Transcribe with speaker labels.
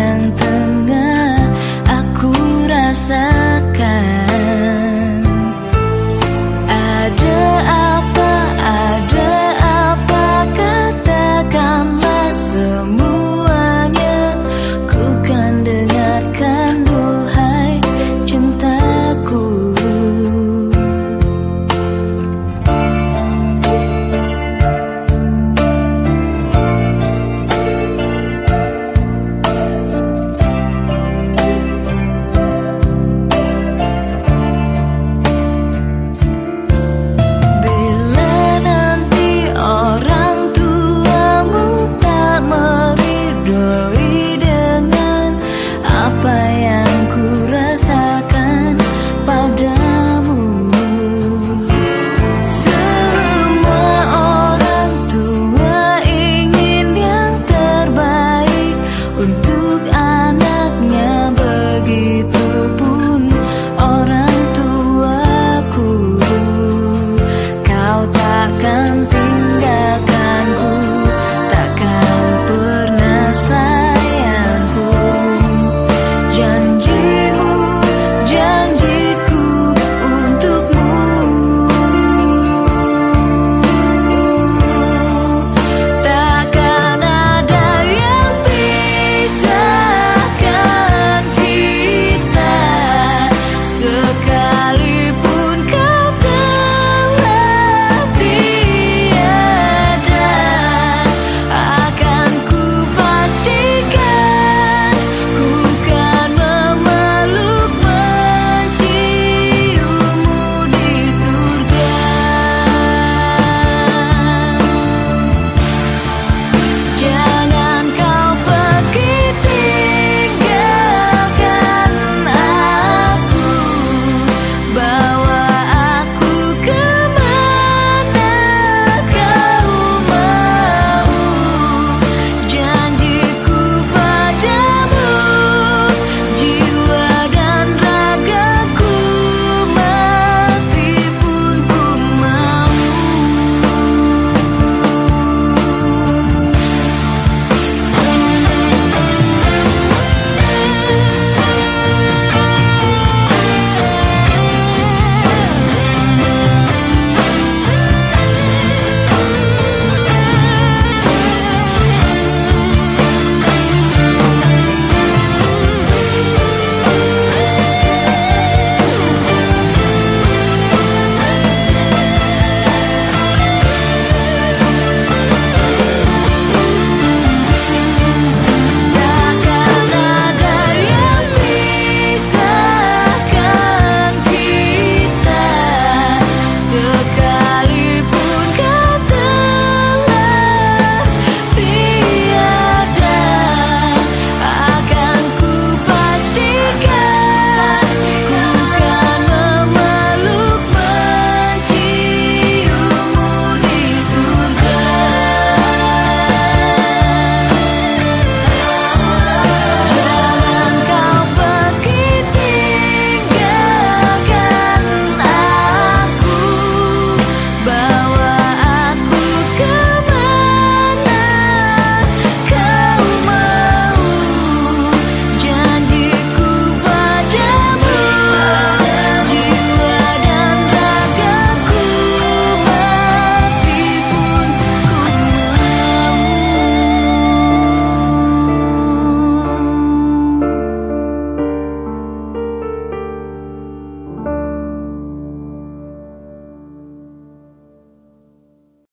Speaker 1: yang tengah aku rasa